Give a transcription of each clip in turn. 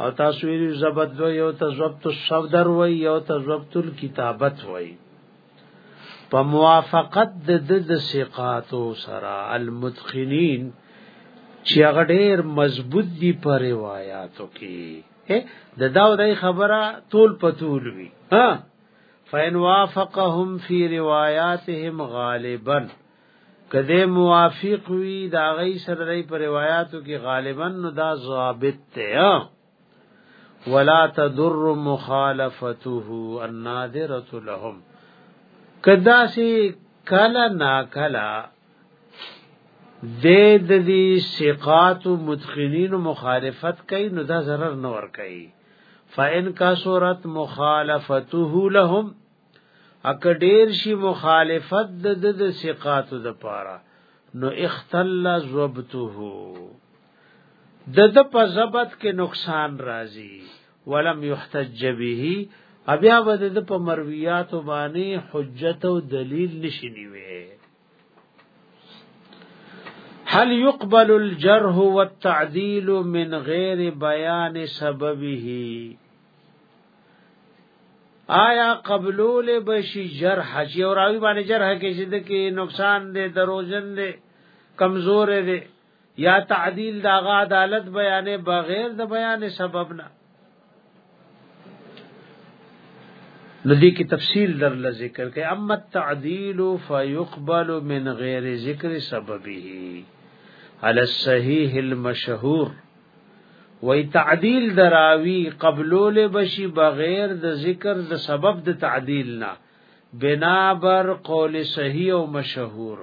او تاسو ویلو زبد دو یو ته ضبط الصدر وای یو ته ضبط الكتابت وای په موافقت د د ثقاتو سره المتقنین چې هغه ډیر مضبوط دي په روایتو کې د دا د خبره طول په طول وی ها فین وافقهم فی روایاتهم غالبا کده موافق وی دا غي سره دی پر روایتو کې غالبا نو دا ضابط ته ولا تضر مخالفته النادره لهم کدا سي کلا نا کلا د د دې ثقات او متقنین مخالفت کوي نو دا zarar نه ور کوي فإن کثرت مخالفته لهم اک ډیر شي مخالفت د د ثقات د پاره نو اختل ضبطه د د په ضبط کې نقصان راځي ولم يحتج به بیا به د په مرویات باندې حجت او دلیل نشي نیوي هل يقبل الجرح والتعديل من غير بيان سببه آیا قبلول بشي جرح چې راوي باندې جرح کې چې د کې نقصان دې دروژن دې کمزور دې یا تعدیل دا غا عدالت بیانې بغیر د بیان سبب نه ندی کی تفصیل در ل ذکر کې اما التعدیل فیقبل من غیر ذکر سببه علی الصحیح المشهور وی تعدیل دراوی قبلول بشی بغیر د ذکر د سبب د تعدیل نه بنا بر قول صحیح او مشهور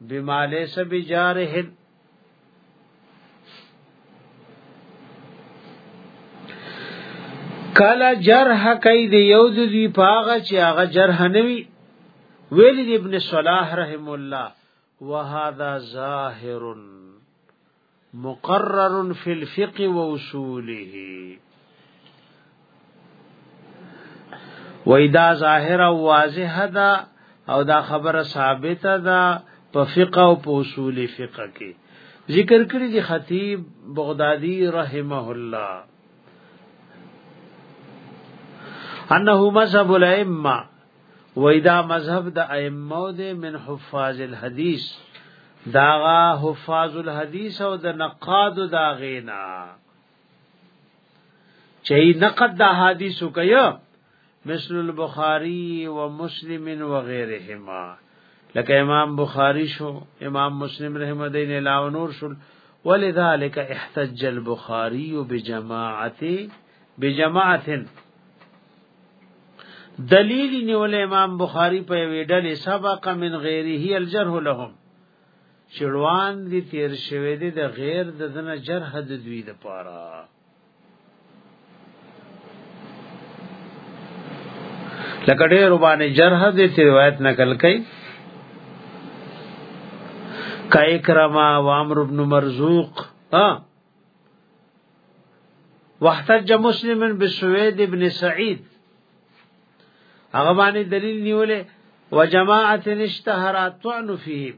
بما ليس بجاره کلا جرح کای دی یو د دوی پاغه چې هغه جرح نوي ویل ابن صلاح رحم الله وهذا ظاهر مقرر فی الفقه و اصوله وېدا ظاهر او واضح ده او دا خبره ثابته ده په فقه او په اصول فقه کې ذکر کړی دی خطیب بغدادي رحمه الله انه مذهب الائمه وېدا مذهب د ائمه د من حفاظ الحديث داغا حفاظ الحديث او د نقاد دا غینا چې نقد د حدیث کوي مثل البخاری و مسلم و غیرهما لکه امام بخاری شو امام مسلم رحمه دین علاوه نور شو ولذلك احتج البخاری بجماعت بجماعتن دلیل نیول امام بخاری په ویډل سبق من غیره الجرح لهم چړوان دي تیر شوی دی د غیر د دنه جرح د دوی د پاره لکه ډېر باندې جرح دې روایت نقل کړي کای کرما و عمرو بن مرزوق ها واحتج مسلم بسوید ابن سعید هغه باندې دلیل نیولې وجماعت نشتهر طعن فيه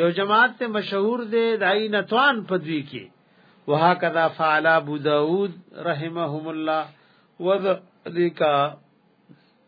یو جماعت ته مشهور دی دای نه طعن پدوی کې وهکذا فعل ابو داود رحمهم الله وذلک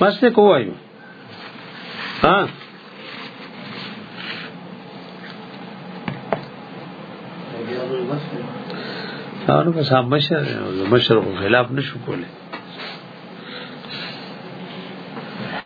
بس ته کوایو ها تاسو په صاحب مشر مشر خلاف نشو کولای